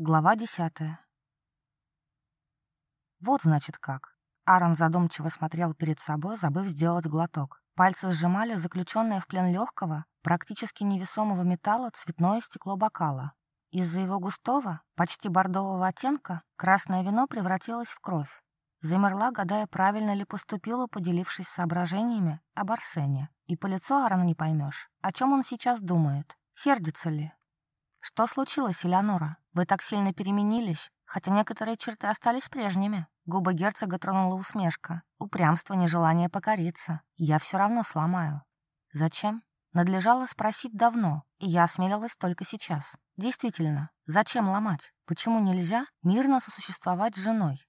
Глава 10. Вот значит как. Арам задумчиво смотрел перед собой, забыв сделать глоток. Пальцы сжимали заключенное в плен легкого, практически невесомого металла цветное стекло бокала. Из-за его густого, почти бордового оттенка, красное вино превратилось в кровь. Замерла, гадая, правильно ли поступила, поделившись соображениями об Арсене. И по лицу Арана не поймешь, о чем он сейчас думает, сердится ли. «Что случилось, Элеонора?» Вы так сильно переменились, хотя некоторые черты остались прежними». Губа герцога тронула усмешка. Упрямство, нежелание покориться. Я все равно сломаю. Зачем? Надлежало спросить давно, и я осмелилась только сейчас. Действительно, зачем ломать? Почему нельзя мирно сосуществовать с женой?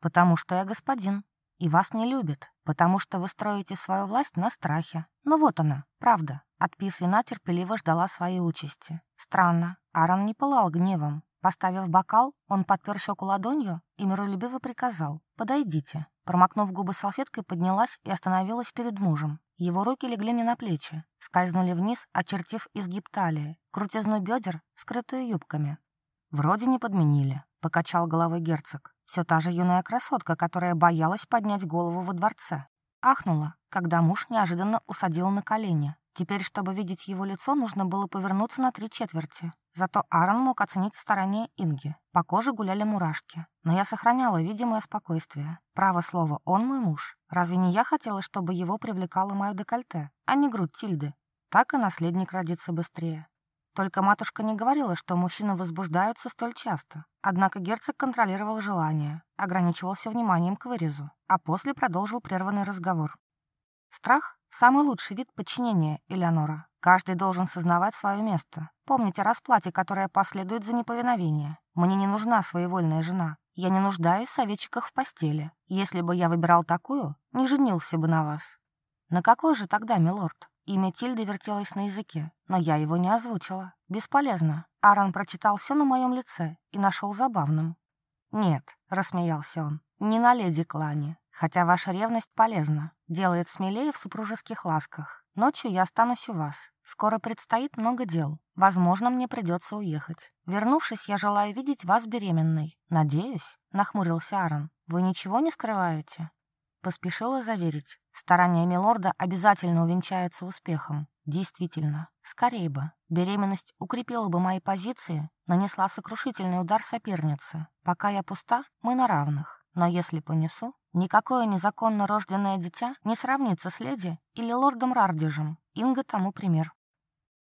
Потому что я господин, и вас не любит, потому что вы строите свою власть на страхе. Но вот она, правда. Отпив вина, терпеливо ждала своей участи. Странно, Аарон не пылал гневом, Поставив бокал, он подпер щеку ладонью и миролюбиво приказал «Подойдите». Промокнув губы салфеткой, поднялась и остановилась перед мужем. Его руки легли мне на плечи, скользнули вниз, очертив изгиб талии, крутизну бедер, скрытую юбками. «Вроде не подменили», — покачал головой герцог. Все та же юная красотка, которая боялась поднять голову во дворце. Ахнула, когда муж неожиданно усадил на колени. Теперь, чтобы видеть его лицо, нужно было повернуться на три четверти. Зато Аарон мог оценить в стороне Инги. По коже гуляли мурашки. Но я сохраняла видимое спокойствие. Право слово, он мой муж. Разве не я хотела, чтобы его привлекало мое декольте, а не грудь Тильды? Так и наследник родится быстрее. Только матушка не говорила, что мужчины возбуждаются столь часто. Однако герцог контролировал желание, ограничивался вниманием к вырезу, а после продолжил прерванный разговор. Страх – самый лучший вид подчинения, Элеонора. Каждый должен сознавать свое место. Помните о расплате, которая последует за неповиновение. Мне не нужна своевольная жена. Я не нуждаюсь в советчиках в постели. Если бы я выбирал такую, не женился бы на вас. На какой же тогда, милорд? Имя Тильды вертелось на языке, но я его не озвучила. Бесполезно. Аарон прочитал все на моем лице и нашел забавным. «Нет», — рассмеялся он, — «не на леди Клане, хотя ваша ревность полезна, делает смелее в супружеских ласках. Ночью я останусь у вас. Скоро предстоит много дел. Возможно, мне придется уехать. Вернувшись, я желаю видеть вас беременной. Надеюсь», — нахмурился Аарон, — «вы ничего не скрываете?» Поспешила заверить. Старания Милорда обязательно увенчаются успехом. Действительно, скорее бы. Беременность укрепила бы мои позиции, нанесла сокрушительный удар сопернице. Пока я пуста, мы на равных. Но если понесу, никакое незаконно рожденное дитя не сравнится с леди или лордом Рардежем. Инга тому пример.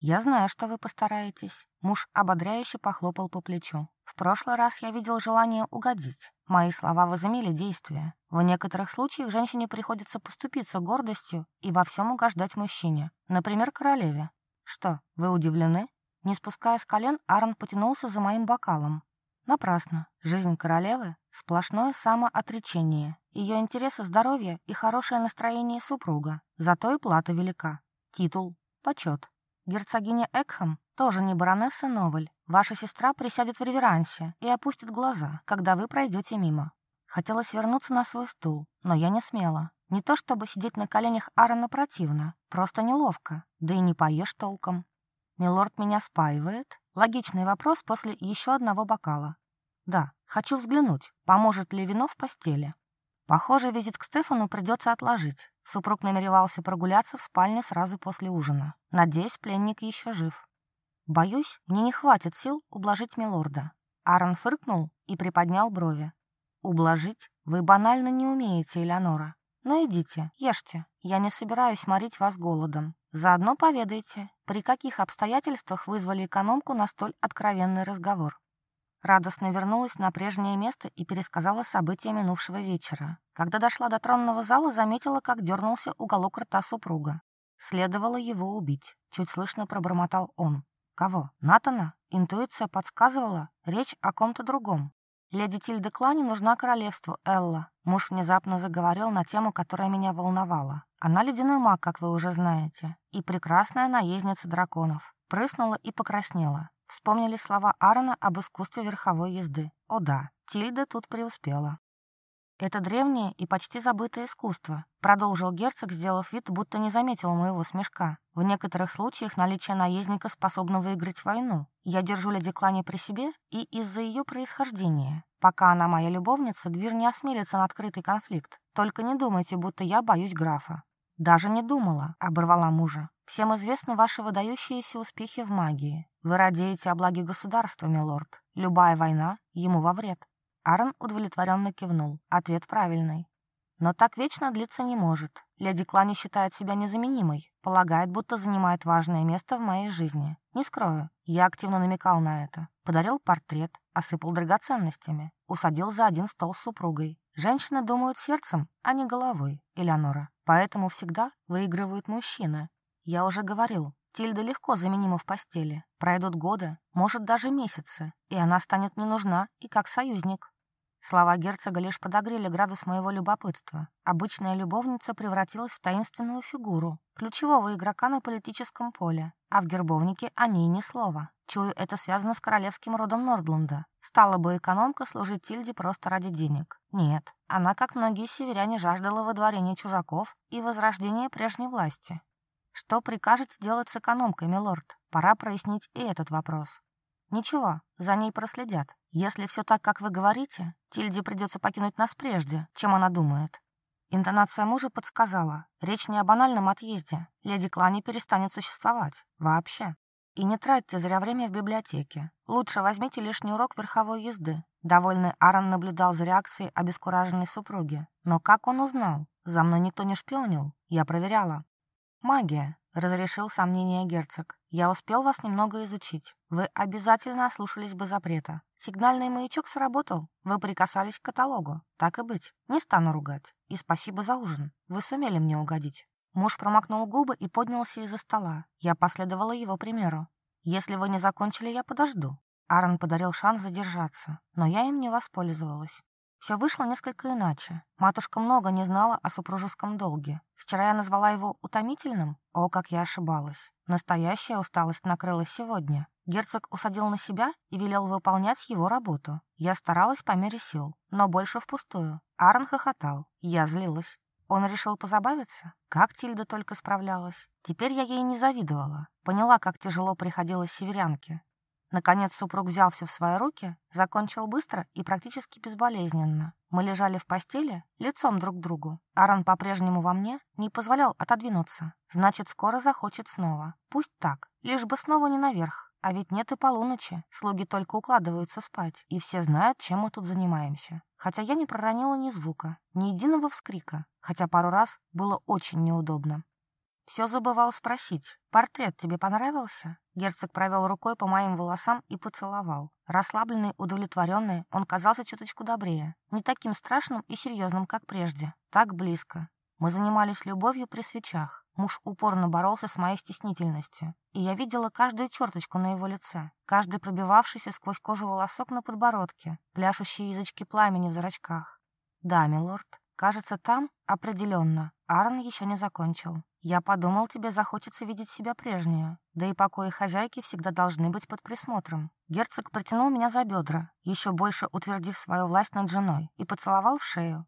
Я знаю, что вы постараетесь. Муж ободряюще похлопал по плечу. В прошлый раз я видел желание угодить. Мои слова возымели действие. В некоторых случаях женщине приходится поступиться гордостью и во всем угождать мужчине. Например, королеве. Что, вы удивлены? Не спуская с колен, Аарон потянулся за моим бокалом. Напрасно. Жизнь королевы – сплошное самоотречение. Ее интересы здоровье и хорошее настроение супруга. Зато и плата велика. Титул – почет. Герцогиня Экхэм тоже не баронесса Новель. Ваша сестра присядет в реверансе и опустит глаза, когда вы пройдете мимо. Хотелось вернуться на свой стул, но я не смела. Не то чтобы сидеть на коленях Аарона противно, просто неловко, да и не поешь толком. Милорд меня спаивает? Логичный вопрос после еще одного бокала. Да, хочу взглянуть, поможет ли вино в постели. Похоже, визит к Стефану придется отложить. Супруг намеревался прогуляться в спальню сразу после ужина. Надеюсь, пленник еще жив. Боюсь, мне не хватит сил ублажить милорда. Аарон фыркнул и приподнял брови. Ублажить вы банально не умеете, Элеонора. Но идите, ешьте. Я не собираюсь морить вас голодом. Заодно поведайте, при каких обстоятельствах вызвали экономку на столь откровенный разговор. Радостно вернулась на прежнее место и пересказала события минувшего вечера. Когда дошла до тронного зала, заметила, как дернулся уголок рта супруга. Следовало его убить. Чуть слышно пробормотал он. Кого? Натана? Интуиция подсказывала. Речь о ком-то другом. Леди Тильда Клани нужна королевству, Элла. Муж внезапно заговорил на тему, которая меня волновала. Она ледяной маг, как вы уже знаете, и прекрасная наездница драконов. Прыснула и покраснела. Вспомнили слова Аарона об искусстве верховой езды. О да, Тильда тут преуспела. «Это древнее и почти забытое искусство», — продолжил герцог, сделав вид, будто не заметил моего смешка. «В некоторых случаях наличие наездника способно выиграть войну. Я держу леди Клани при себе и из-за ее происхождения. Пока она моя любовница, Гвир не осмелится на открытый конфликт. Только не думайте, будто я боюсь графа». «Даже не думала», — оборвала мужа. Всем известны ваши выдающиеся успехи в магии. Вы радеете о благе государства, милорд. Любая война ему во вред. Арн удовлетворенно кивнул. Ответ правильный. Но так вечно длиться не может. Леди Клани считает себя незаменимой, полагает, будто занимает важное место в моей жизни. Не скрою, я активно намекал на это. Подарил портрет, осыпал драгоценностями, усадил за один стол с супругой. Женщины думают сердцем, а не головой, Элеонора. Поэтому всегда выигрывают мужчины, я уже говорил, Тильда легко заменима в постели. Пройдут годы, может, даже месяцы, и она станет не нужна и как союзник. Слова герцога лишь подогрели градус моего любопытства. Обычная любовница превратилась в таинственную фигуру, ключевого игрока на политическом поле, а в гербовнике о ней ни слова. Чую, это связано с королевским родом Нордлунда. Стала бы экономка служить Тильде просто ради денег. Нет, она, как многие северяне, жаждала водворения чужаков и возрождения прежней власти. Что прикажете делать с экономкой, милорд? Пора прояснить и этот вопрос. Ничего, за ней проследят. Если все так, как вы говорите, Тильде придется покинуть нас прежде, чем она думает. Интонация мужа подсказала. Речь не о банальном отъезде. Леди Клани перестанет существовать. Вообще. И не тратьте зря время в библиотеке. Лучше возьмите лишний урок верховой езды. Довольный Аарон наблюдал за реакцией обескураженной супруги. Но как он узнал? За мной никто не шпионил. Я проверяла. Магия, разрешил сомнение герцог. Я успел вас немного изучить. Вы обязательно ослушались бы запрета. Сигнальный маячок сработал. Вы прикасались к каталогу. Так и быть. Не стану ругать. И спасибо за ужин. Вы сумели мне угодить. Муж промокнул губы и поднялся из-за стола. Я последовала его примеру. Если вы не закончили, я подожду. Аарон подарил шанс задержаться, но я им не воспользовалась. Все вышло несколько иначе. Матушка много не знала о супружеском долге. Вчера я назвала его утомительным. О, как я ошибалась. Настоящая усталость накрылась сегодня. Герцог усадил на себя и велел выполнять его работу. Я старалась по мере сил, но больше впустую. Аарон хохотал. Я злилась. Он решил позабавиться? Как Тильда только справлялась. Теперь я ей не завидовала. Поняла, как тяжело приходилось северянке. Наконец супруг взял все в свои руки, закончил быстро и практически безболезненно. Мы лежали в постели, лицом друг к другу. Аран по-прежнему во мне не позволял отодвинуться. Значит, скоро захочет снова. Пусть так, лишь бы снова не наверх. А ведь нет и полуночи, слуги только укладываются спать, и все знают, чем мы тут занимаемся. Хотя я не проронила ни звука, ни единого вскрика, хотя пару раз было очень неудобно. Все забывал спросить. «Портрет тебе понравился?» Герцог провел рукой по моим волосам и поцеловал. Расслабленный, удовлетворенный, он казался чуточку добрее. Не таким страшным и серьезным, как прежде. Так близко. Мы занимались любовью при свечах. Муж упорно боролся с моей стеснительностью. И я видела каждую черточку на его лице, каждый пробивавшийся сквозь кожу волосок на подбородке, пляшущие язычки пламени в зрачках. «Да, милорд, кажется, там, определенно, Аарон еще не закончил. Я подумал, тебе захочется видеть себя прежнюю. Да и покои хозяйки всегда должны быть под присмотром. Герцог протянул меня за бедра, еще больше утвердив свою власть над женой, и поцеловал в шею.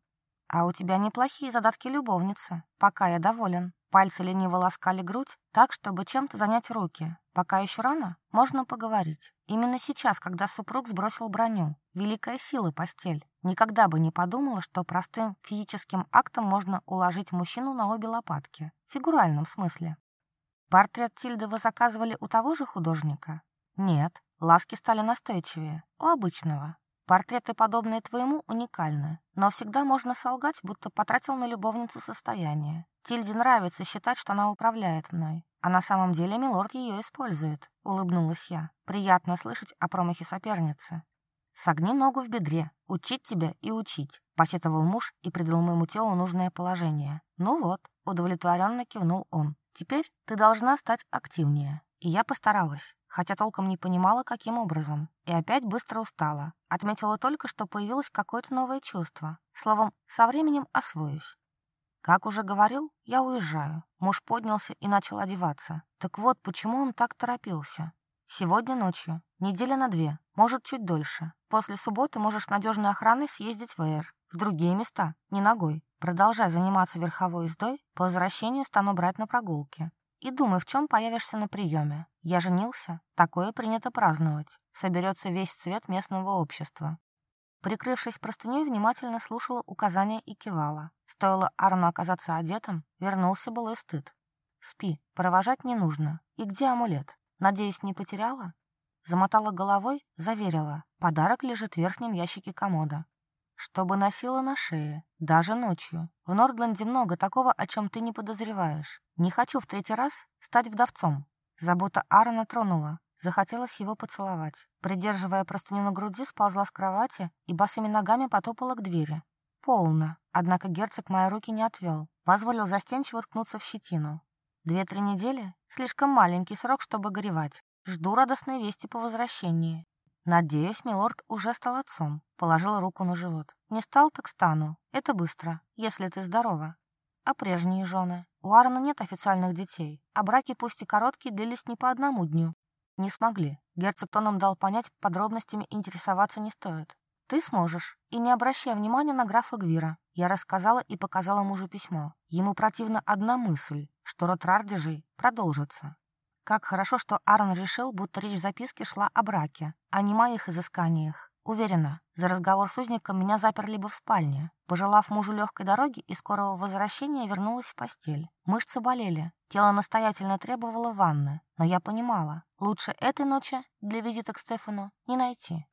«А у тебя неплохие задатки любовницы. Пока я доволен». Пальцы лениво ласкали грудь, так, чтобы чем-то занять руки. Пока еще рано, можно поговорить. Именно сейчас, когда супруг сбросил броню. Великая сила постель. Никогда бы не подумала, что простым физическим актом можно уложить мужчину на обе лопатки, в фигуральном смысле. Портрет Тильды вы заказывали у того же художника? Нет, ласки стали настойчивее, у обычного. Портреты, подобные твоему, уникальны, но всегда можно солгать, будто потратил на любовницу состояние. Тильде нравится считать, что она управляет мной, а на самом деле милорд ее использует, улыбнулась я. Приятно слышать о промахе соперницы. Согни ногу в бедре, учить тебя и учить», — посетовал муж и придал моему телу нужное положение. «Ну вот», — удовлетворенно кивнул он. «Теперь ты должна стать активнее». И я постаралась, хотя толком не понимала, каким образом. И опять быстро устала. Отметила только, что появилось какое-то новое чувство. Словом, со временем освоюсь. Как уже говорил, я уезжаю. Муж поднялся и начал одеваться. Так вот, почему он так торопился? Сегодня ночью. Неделя на две. Может, чуть дольше. После субботы можешь с надежной охраной съездить в Эйр. В другие места. Не ногой. Продолжай заниматься верховой ездой. По возвращению стану брать на прогулки. И думай, в чем появишься на приеме. Я женился. Такое принято праздновать. Соберется весь цвет местного общества. Прикрывшись простыней, внимательно слушала указания и кивала. Стоило Арну оказаться одетым, вернулся былой стыд. «Спи, провожать не нужно. И где амулет?» Надеюсь, не потеряла?» Замотала головой, заверила. Подарок лежит в верхнем ящике комода. «Чтобы носила на шее, даже ночью. В Нордленде много такого, о чем ты не подозреваешь. Не хочу в третий раз стать вдовцом». Забота Аарона тронула. Захотелось его поцеловать. Придерживая простыню на груди, сползла с кровати и босыми ногами потопала к двери. Полно. Однако герцог мои руки не отвел. Позволил застенчиво ткнуться в щетину. Две-три недели – слишком маленький срок, чтобы горевать. Жду радостной вести по возвращении. Надеюсь, милорд уже стал отцом. Положила руку на живот. Не стал, так стану. Это быстро, если ты здорова. А прежние жены? У Арна нет официальных детей, а браки пусть и короткие длились не по одному дню. Не смогли. Герцог тоном дал понять, подробностями интересоваться не стоит. Ты сможешь. И не обращая внимания на графа Гвира. Я рассказала и показала мужу письмо. Ему противна одна мысль что род Рардежей продолжится. Как хорошо, что Аарон решил, будто речь в записке шла о браке, а не моих изысканиях. Уверена, за разговор с узником меня заперли бы в спальне. Пожелав мужу легкой дороги и скорого возвращения, вернулась в постель. Мышцы болели, тело настоятельно требовало ванны, но я понимала, лучше этой ночи для визита к Стефану не найти.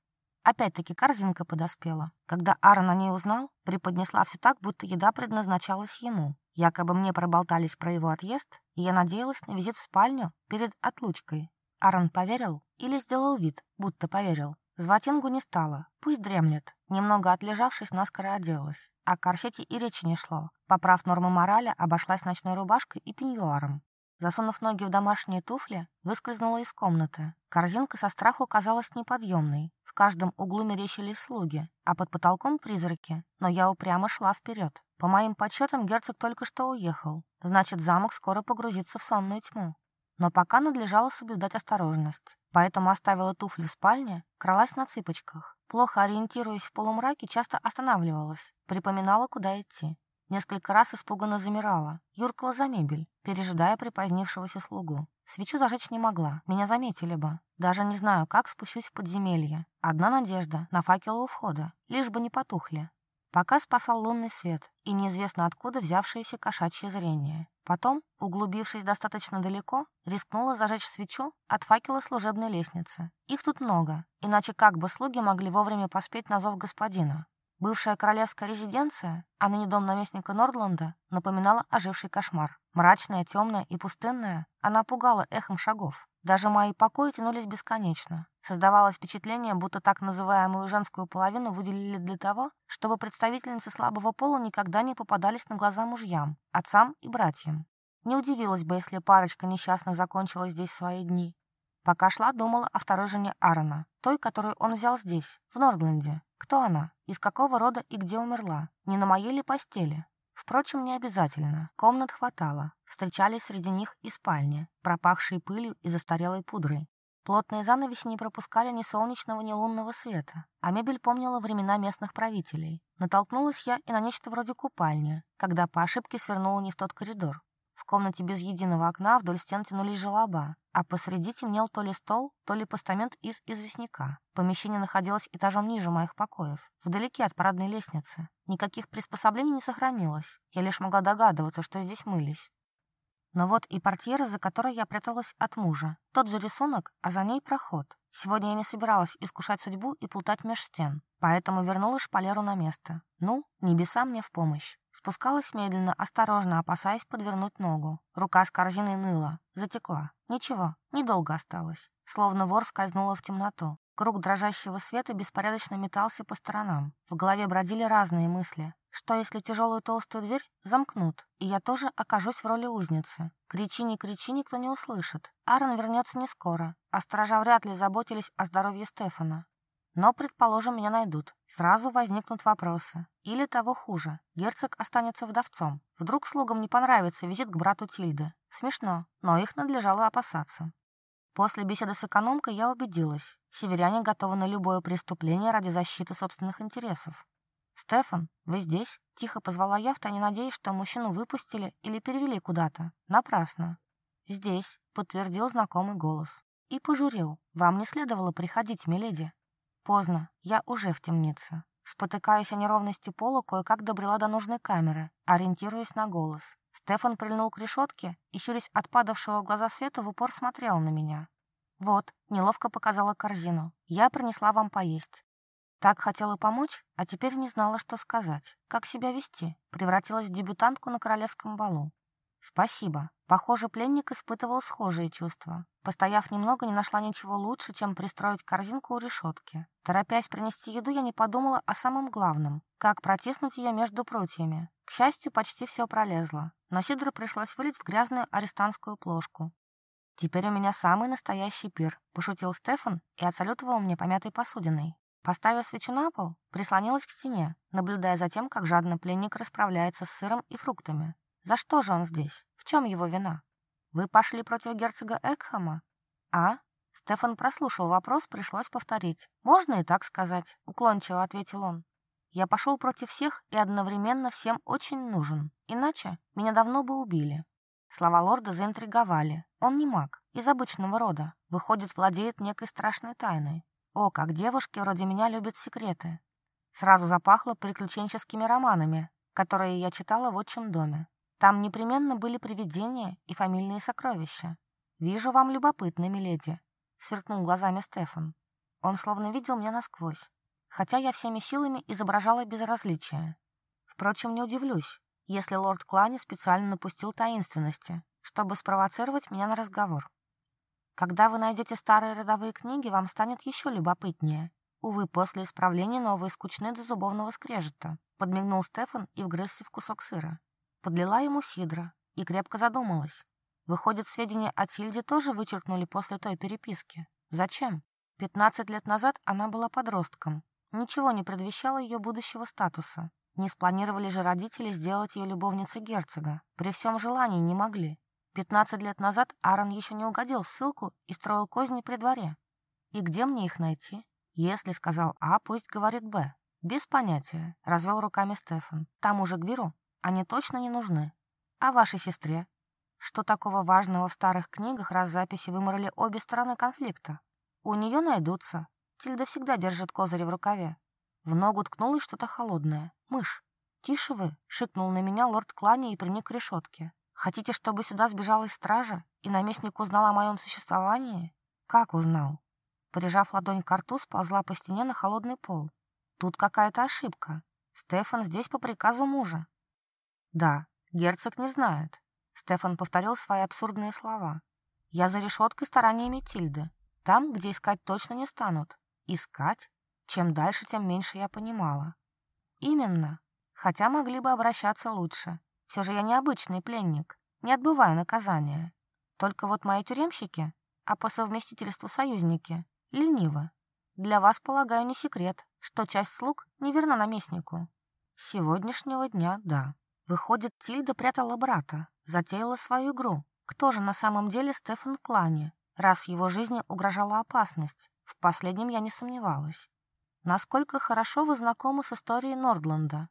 Опять-таки корзинка подоспела. Когда Аарон о ней узнал, преподнесла все так, будто еда предназначалась ему. Якобы мне проболтались про его отъезд, и я надеялась на визит в спальню перед отлучкой. Аарон поверил или сделал вид, будто поверил. Звать Ингу не стало, пусть дремлет. Немного отлежавшись, наскоро оделась. А О корсете и речи не шло. Поправ нормы морали, обошлась ночной рубашкой и пеньюаром. Засунув ноги в домашние туфли, выскользнула из комнаты. Корзинка со страху казалась неподъемной. В каждом углу мерещились слуги, а под потолком призраки. Но я упрямо шла вперед. По моим подсчетам, герцог только что уехал. Значит, замок скоро погрузится в сонную тьму. Но пока надлежало соблюдать осторожность. Поэтому оставила туфли в спальне, кралась на цыпочках. Плохо ориентируясь в полумраке, часто останавливалась. Припоминала, куда идти. Несколько раз испуганно замирала, юркала за мебель, пережидая припозднившегося слугу. Свечу зажечь не могла, меня заметили бы. Даже не знаю, как спущусь в подземелье. Одна надежда — на факелы у входа, лишь бы не потухли. Пока спасал лунный свет и неизвестно откуда взявшееся кошачье зрение. Потом, углубившись достаточно далеко, рискнула зажечь свечу от факела служебной лестницы. Их тут много, иначе как бы слуги могли вовремя поспеть на зов господина. Бывшая королевская резиденция, а ныне дом наместника Нордланда, напоминала оживший кошмар. Мрачная, темная и пустынная, она пугала эхом шагов. Даже мои покои тянулись бесконечно. Создавалось впечатление, будто так называемую женскую половину выделили для того, чтобы представительницы слабого пола никогда не попадались на глаза мужьям, отцам и братьям. Не удивилась бы, если парочка несчастно закончила здесь свои дни. Пока шла, думала о второй жене Аарона, той, которую он взял здесь, в Нордленде, кто она? Из какого рода и где умерла? Не на моей ли постели? Впрочем, не обязательно. Комнат хватало. Встречались среди них и спальни, пропахшие пылью и застарелой пудрой. Плотные занавеси не пропускали ни солнечного, ни лунного света, а мебель помнила времена местных правителей. Натолкнулась я и на нечто вроде купальни, когда по ошибке свернула не в тот коридор комнате без единого окна вдоль стен тянулись желоба, а посреди темнел то ли стол, то ли постамент из известняка. Помещение находилось этажом ниже моих покоев, вдалеке от парадной лестницы. Никаких приспособлений не сохранилось. Я лишь могла догадываться, что здесь мылись. Но вот и портьера, за которой я пряталась от мужа. Тот же рисунок, а за ней проход. Сегодня я не собиралась искушать судьбу и плутать меж стен, поэтому вернула шпалеру на место. Ну, небеса мне в помощь. Спускалась медленно, осторожно, опасаясь подвернуть ногу. Рука с корзиной ныла, затекла. Ничего, недолго осталось. Словно вор скользнула в темноту. Круг дрожащего света беспорядочно метался по сторонам. В голове бродили разные мысли. Что, если тяжелую толстую дверь замкнут, и я тоже окажусь в роли узницы? Кричи, не кричи, никто не услышит. Аарон вернется не скоро, а сторожа вряд ли заботились о здоровье Стефана. Но, предположим, меня найдут. Сразу возникнут вопросы. Или того хуже. Герцог останется вдовцом. Вдруг слугам не понравится визит к брату Тильды. Смешно, но их надлежало опасаться. После беседы с экономкой я убедилась, северяне готовы на любое преступление ради защиты собственных интересов. «Стефан, вы здесь?» – тихо позвала я, втайне надеясь, что мужчину выпустили или перевели куда-то. Напрасно. «Здесь», – подтвердил знакомый голос. И пожурил. «Вам не следовало приходить, миледи». Поздно. Я уже в темнице. Спотыкаясь о неровности пола, кое-как добрела до нужной камеры, ориентируясь на голос. Стефан прильнул к решетке и, щурясь от падавшего глаза света, в упор смотрел на меня. «Вот», — неловко показала корзину, — «я принесла вам поесть». Так хотела помочь, а теперь не знала, что сказать, как себя вести, превратилась в дебютантку на королевском балу. Спасибо. Похоже, пленник испытывал схожие чувства. Постояв немного, не нашла ничего лучше, чем пристроить корзинку у решетки. Торопясь принести еду, я не подумала о самом главном – как протиснуть ее между прутьями. К счастью, почти все пролезло, но Сидору пришлось вылить в грязную арестантскую плошку. «Теперь у меня самый настоящий пир», – пошутил Стефан и отсалютовал мне помятой посудиной. Поставив свечу на пол, прислонилась к стене, наблюдая за тем, как жадно пленник расправляется с сыром и фруктами. За что же он здесь? В чем его вина? Вы пошли против герцога Экхама? А? Стефан прослушал вопрос, пришлось повторить. Можно и так сказать, уклончиво ответил он. Я пошел против всех и одновременно всем очень нужен. Иначе меня давно бы убили. Слова лорда заинтриговали. Он не маг, из обычного рода. Выходит, владеет некой страшной тайной. О, как девушки вроде меня любят секреты. Сразу запахло приключенческими романами, которые я читала в отчим доме. Там непременно были привидения и фамильные сокровища. Вижу вам любопытно, миледи», — сверкнул глазами Стефан. Он словно видел меня насквозь, хотя я всеми силами изображала безразличие. Впрочем, не удивлюсь, если лорд Клани специально напустил таинственности, чтобы спровоцировать меня на разговор. Когда вы найдете старые родовые книги, вам станет еще любопытнее. Увы, после исправления новые скучны до зубовного скрежета. Подмигнул Стефан и вгрызся в кусок сыра подлила ему сидра и крепко задумалась. Выходит, сведения о Тильде тоже вычеркнули после той переписки. Зачем? 15 лет назад она была подростком. Ничего не предвещало ее будущего статуса. Не спланировали же родители сделать ее любовницей герцога. При всем желании не могли. 15 лет назад Аарон еще не угодил в ссылку и строил козни при дворе. И где мне их найти? Если сказал А, пусть говорит Б. Без понятия, развел руками Стефан. Там уже Гвиру они точно не нужны. А вашей сестре? Что такого важного в старых книгах, раз записи выморали обе стороны конфликта? У нее найдутся. Тильда всегда держит козырь в рукаве. В ногу ткнулось что-то холодное. Мышь. «Тише вы!» — шикнул на меня лорд Клани и приник к решетке. «Хотите, чтобы сюда сбежалась стража, и наместник узнал о моем существовании?» «Как узнал?» Прижав ладонь к рту, сползла по стене на холодный пол. «Тут какая-то ошибка. Стефан здесь по приказу мужа. Да, герцог не знает. Стефан повторил свои абсурдные слова. Я за решеткой стараниями Тильды. Там, где искать точно не станут. Искать? Чем дальше, тем меньше я понимала. Именно. Хотя могли бы обращаться лучше. Все же я необычный пленник. Не отбываю наказания. Только вот мои тюремщики, а по совместительству союзники, ленивы. Для вас, полагаю, не секрет, что часть слуг неверна наместнику. С сегодняшнего дня – да. Выходит, Тильда прятала брата, затеяла свою игру. Кто же на самом деле Стефан Клани, раз его жизни угрожала опасность? В последнем я не сомневалась. Насколько хорошо вы знакомы с историей Нордланда?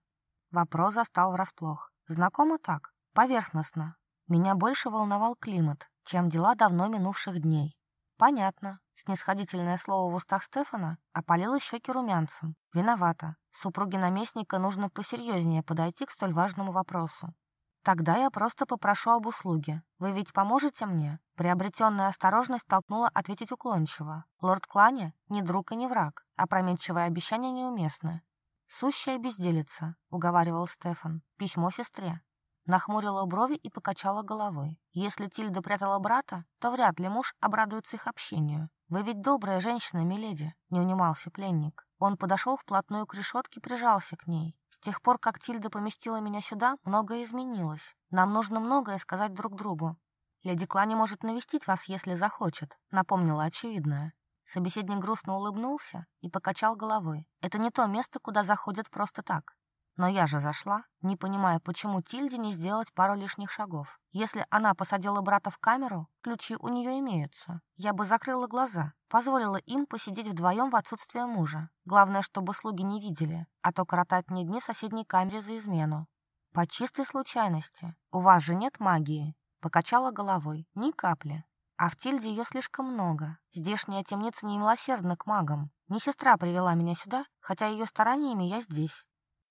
Вопрос застал врасплох. Знакомо так, поверхностно. Меня больше волновал климат, чем дела давно минувших дней. Понятно. Снисходительное слово в устах Стефана опалило щеки румянцем. Виновата. Супруге наместника нужно посерьезнее подойти к столь важному вопросу. Тогда я просто попрошу об услуге. Вы ведь поможете мне? Приобретенная осторожность толкнула ответить уклончиво. Лорд Клане не друг и не враг. а Опрометчивое обещание неуместно. «Сущая безделица», — уговаривал Стефан. «Письмо сестре. Нахмурила брови и покачала головой. «Если Тильда прятала брата, то вряд ли муж обрадуется их общению. Вы ведь добрая женщина, миледи», — не унимался пленник. Он подошел вплотную к решетке, прижался к ней. «С тех пор, как Тильда поместила меня сюда, многое изменилось. Нам нужно многое сказать друг другу. Леди Клани может навестить вас, если захочет», — напомнила очевидное. Собеседник грустно улыбнулся и покачал головой. «Это не то место, куда заходят просто так. Но я же зашла, не понимая, почему Тильде не сделать пару лишних шагов. Если она посадила брата в камеру, ключи у нее имеются. Я бы закрыла глаза, позволила им посидеть вдвоем в отсутствие мужа. Главное, чтобы слуги не видели, а то коротать мне дни в соседней камере за измену. По чистой случайности. У вас же нет магии. Покачала головой. Ни капли. А в Тильде ее слишком много. Здешняя темница немилосердна к магам. Не сестра привела меня сюда, хотя ее стараниями я здесь.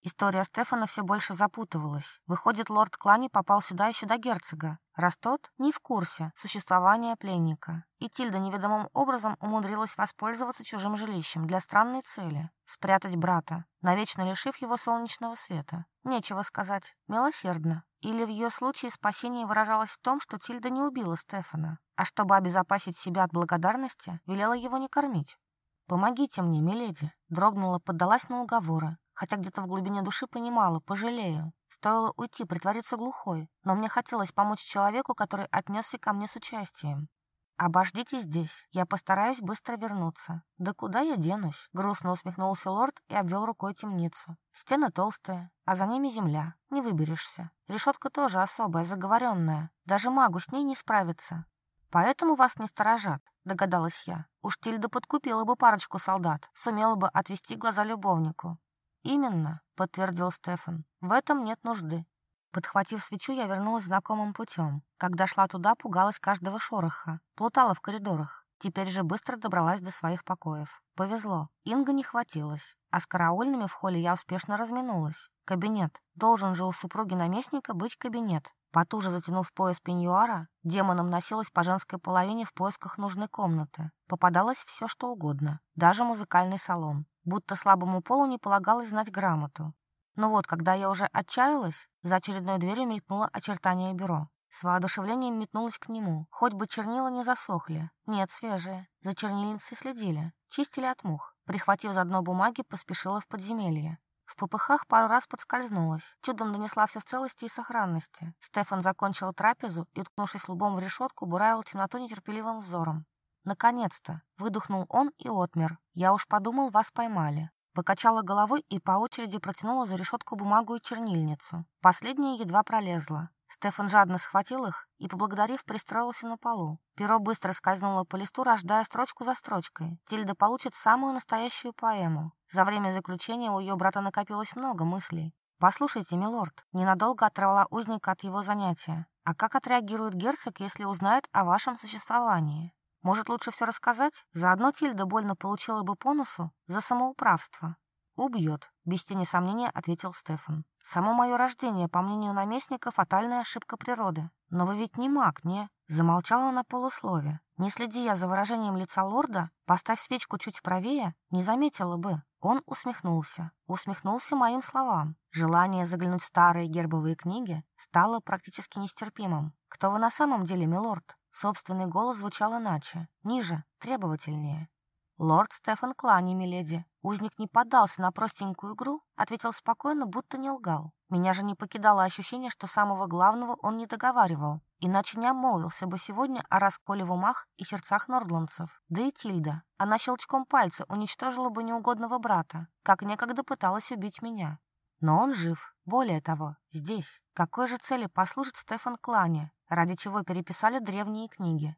История Стефана все больше запутывалась. Выходит, лорд Клани попал сюда еще до герцога, раз тот не в курсе существования пленника. И Тильда неведомым образом умудрилась воспользоваться чужим жилищем для странной цели – спрятать брата, навечно лишив его солнечного света. Нечего сказать, милосердно. Или в ее случае спасение выражалось в том, что Тильда не убила Стефана, а чтобы обезопасить себя от благодарности, велела его не кормить. «Помогите мне, миледи!» – дрогнула, поддалась на уговоры, хотя где-то в глубине души понимала, пожалею. Стоило уйти, притвориться глухой, но мне хотелось помочь человеку, который отнесся ко мне с участием. «Обождите здесь, я постараюсь быстро вернуться». «Да куда я денусь?» — грустно усмехнулся лорд и обвел рукой темницу. «Стены толстые, а за ними земля. Не выберешься. Решетка тоже особая, заговоренная. Даже магу с ней не справиться. Поэтому вас не сторожат», — догадалась я. Уж Тильда подкупила бы парочку солдат, сумела бы отвести глаза любовнику. «Именно», — подтвердил Стефан. «В этом нет нужды». Подхватив свечу, я вернулась знакомым путем. Когда шла туда, пугалась каждого шороха. Плутала в коридорах. Теперь же быстро добралась до своих покоев. Повезло. Инга не хватилась. А с караульными в холле я успешно разминулась. Кабинет. Должен же у супруги наместника быть кабинет. Потуже затянув пояс пеньюара, демоном носилась по женской половине в поисках нужной комнаты. Попадалось все, что угодно. Даже музыкальный салон будто слабому полу не полагалось знать грамоту. Но вот, когда я уже отчаялась, за очередной дверью мелькнуло очертание бюро. С воодушевлением метнулась к нему. Хоть бы чернила не засохли. Нет, свежие. За чернильницей следили. Чистили от мух. Прихватив за дно бумаги, поспешила в подземелье. В попыхах пару раз подскользнулась. Чудом донесла все в целости и сохранности. Стефан закончил трапезу и, уткнувшись лбом в решетку, буравил темноту нетерпеливым взором. Наконец-то!» — выдохнул он и отмер. «Я уж подумал, вас поймали». Покачала головой и по очереди протянула за решетку бумагу и чернильницу. Последняя едва пролезла. Стефан жадно схватил их и, поблагодарив, пристроился на полу. Перо быстро скользнуло по листу, рождая строчку за строчкой. Тильда получит самую настоящую поэму. За время заключения у ее брата накопилось много мыслей. «Послушайте, милорд», — ненадолго оторвала узника от его занятия. «А как отреагирует герцог, если узнает о вашем существовании?» Может, лучше все рассказать? Заодно Тильда больно получила бы по носу за самоуправство. «Убьет», — без тени сомнения ответил Стефан. «Само мое рождение, по мнению наместника, фатальная ошибка природы. Но вы ведь не маг, не?» Замолчала на полуслове. Не следи я за выражением лица лорда, поставь свечку чуть правее, не заметила бы. Он усмехнулся. Усмехнулся моим словам. Желание заглянуть в старые гербовые книги стало практически нестерпимым. «Кто вы на самом деле, милорд?» Собственный голос звучал иначе, ниже, требовательнее. «Лорд Стефан Клани, миледи». Узник не поддался на простенькую игру, ответил спокойно, будто не лгал. Меня же не покидало ощущение, что самого главного он не договаривал, иначе не обмолвился бы сегодня о расколе в умах и сердцах нордландцев. Да и Тильда. Она щелчком пальца уничтожила бы неугодного брата, как некогда пыталась убить меня. Но он жив. Более того, здесь. Какой же цели послужит Стефан Клани? ради чего переписали древние книги.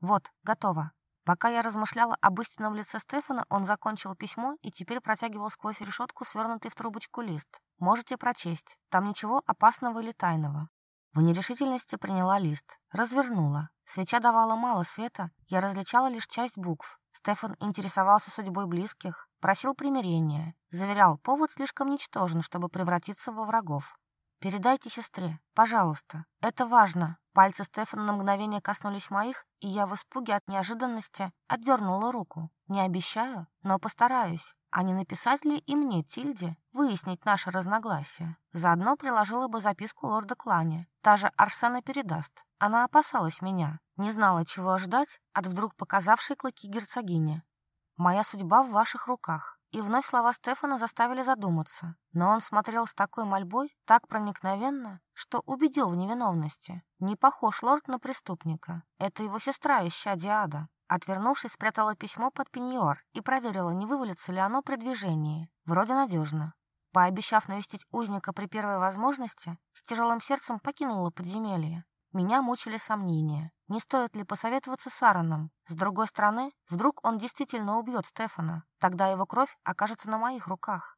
Вот, готово. Пока я размышляла об истинном лице Стефана, он закончил письмо и теперь протягивал сквозь решетку свернутый в трубочку лист. Можете прочесть. Там ничего опасного или тайного. В нерешительности приняла лист. Развернула. Свеча давала мало света, я различала лишь часть букв. Стефан интересовался судьбой близких, просил примирения, заверял, повод слишком ничтожен, чтобы превратиться во врагов. Передайте сестре, пожалуйста. Это важно. Пальцы Стефана на мгновение коснулись моих, и я в испуге от неожиданности отдернула руку. Не обещаю, но постараюсь. А не написать ли и мне, Тильде, выяснить наше разногласие? Заодно приложила бы записку лорда Клане. Та же Арсена передаст. Она опасалась меня. Не знала, чего ждать от вдруг показавшей клыки герцогини. «Моя судьба в ваших руках и вновь слова Стефана заставили задуматься. Но он смотрел с такой мольбой, так проникновенно, что убедил в невиновности. Не похож лорд на преступника. Это его сестра, ища Диада. Отвернувшись, спрятала письмо под пеньюар и проверила, не вывалится ли оно при движении. Вроде надежно. Пообещав навестить узника при первой возможности, с тяжелым сердцем покинула подземелье. Меня мучили сомнения. Не стоит ли посоветоваться с Аароном? С другой стороны, вдруг он действительно убьет Стефана. Тогда его кровь окажется на моих руках.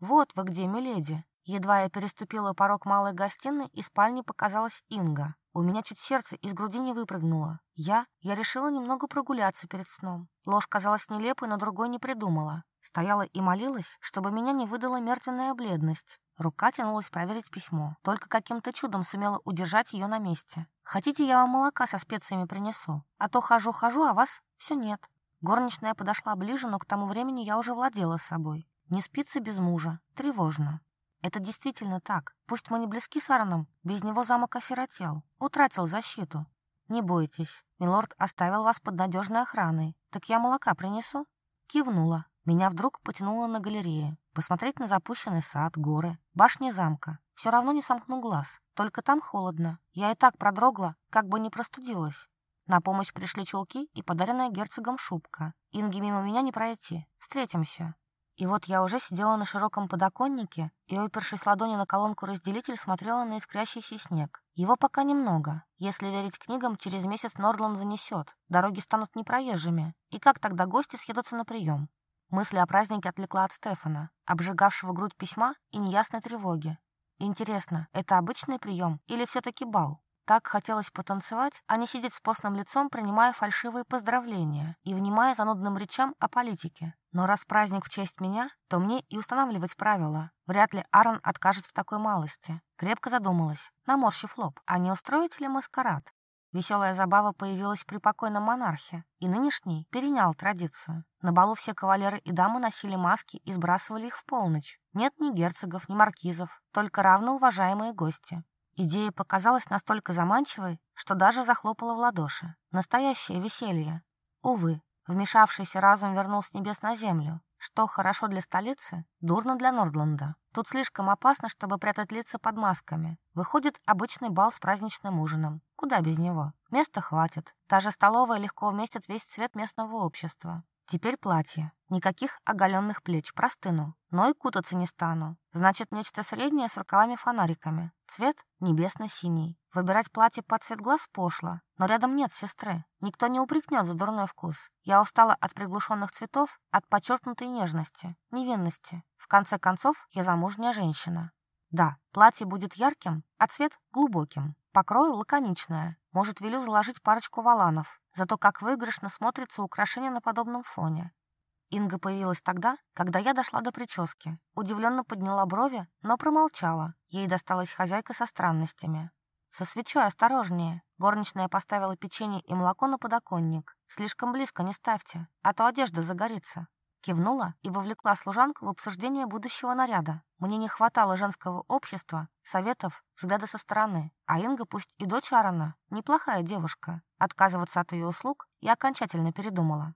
Вот вы где, миледи. Едва я переступила порог малой гостиной, из спальни показалась Инга. У меня чуть сердце из груди не выпрыгнуло. Я, я решила немного прогуляться перед сном. Ложь казалась нелепой, но другой не придумала. Стояла и молилась, чтобы меня не выдала мертвенная бледность. Рука тянулась проверить письмо. Только каким-то чудом сумела удержать ее на месте. Хотите, я вам молока со специями принесу? А то хожу-хожу, а вас все нет». Горничная подошла ближе, но к тому времени я уже владела собой. Не спится без мужа. Тревожно. Это действительно так. Пусть мы не близки с Аароном, без него замок осиротел. Утратил защиту. Не бойтесь. Милорд оставил вас под надежной охраной. Так я молока принесу?» Кивнула. Меня вдруг потянуло на галерее. Посмотреть на запущенный сад, горы, башни замка. Все равно не сомкну глаз. Только там холодно. Я и так продрогла, как бы не простудилась. На помощь пришли чулки и подаренная герцогом шубка. Инги мимо меня не пройти. Встретимся. И вот я уже сидела на широком подоконнике и, опершись ладони на колонку-разделитель, смотрела на искрящийся снег. Его пока немного. Если верить книгам, через месяц Нордланд занесет. Дороги станут непроезжими. И как тогда гости съедутся на прием? Мысли о празднике отвлекла от Стефана, обжигавшего грудь письма и неясной тревоги. Интересно, это обычный прием или все-таки бал? Так хотелось потанцевать, а не сидеть с постным лицом, принимая фальшивые поздравления и внимая занудным речам о политике. Но раз праздник в честь меня, то мне и устанавливать правила. Вряд ли Аарон откажет в такой малости. Крепко задумалась, наморщив лоб, а не устроить ли маскарад? Веселая забава появилась при покойном монархе, и нынешний перенял традицию. На балу все кавалеры и дамы носили маски и сбрасывали их в полночь. Нет ни герцогов, ни маркизов, только равноуважаемые гости. Идея показалась настолько заманчивой, что даже захлопала в ладоши. Настоящее веселье. Увы, вмешавшийся разум вернул с небес на землю, что хорошо для столицы, дурно для Нордланда. Тут слишком опасно, чтобы прятать лица под масками. Выходит обычный бал с праздничным ужином. Куда без него? Места хватит. Та же столовая легко вместит весь цвет местного общества. Теперь платье. Никаких оголенных плеч, простыну. Но и кутаться не стану. Значит, нечто среднее с рукавами-фонариками. Цвет небесно-синий. Выбирать платье под цвет глаз пошло, но рядом нет сестры. Никто не упрекнет за дурной вкус. Я устала от приглушенных цветов, от подчеркнутой нежности, невинности. В конце концов, я замужняя женщина. Да, платье будет ярким, а цвет – глубоким. Покрою лаконичное. Может, велю заложить парочку валанов. Зато как выигрышно смотрится украшение на подобном фоне. Инга появилась тогда, когда я дошла до прически. Удивленно подняла брови, но промолчала. Ей досталась хозяйка со странностями. «Со свечой осторожнее». Горничная поставила печенье и молоко на подоконник. «Слишком близко не ставьте, а то одежда загорится». Кивнула и вовлекла служанку в обсуждение будущего наряда. Мне не хватало женского общества, советов, взгляда со стороны. А Инга, пусть и дочь Аарона, неплохая девушка, отказываться от ее услуг, я окончательно передумала.